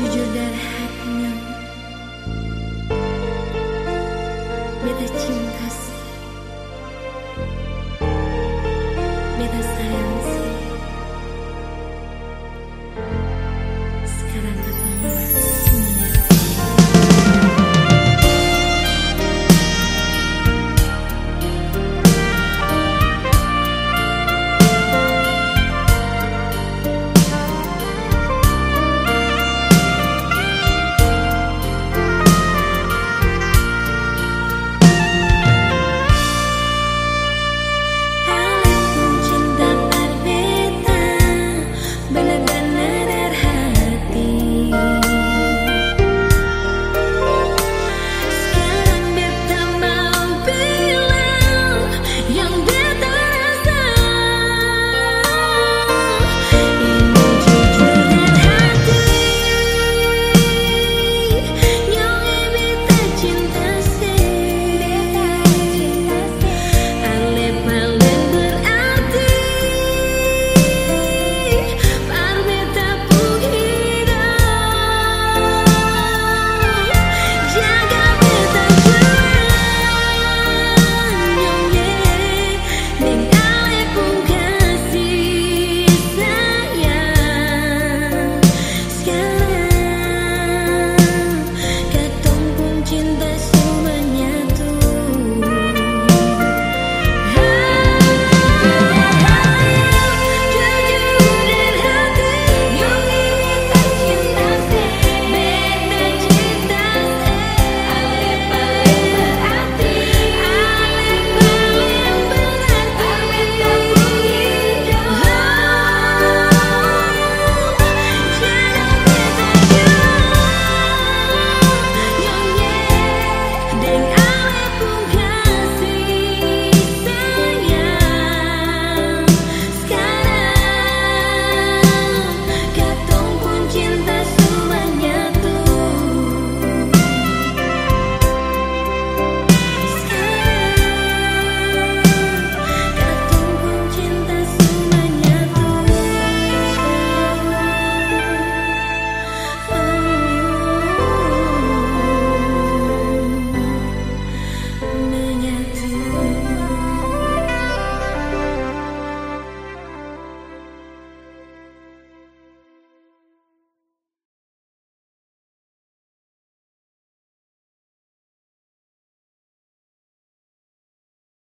Jujur deh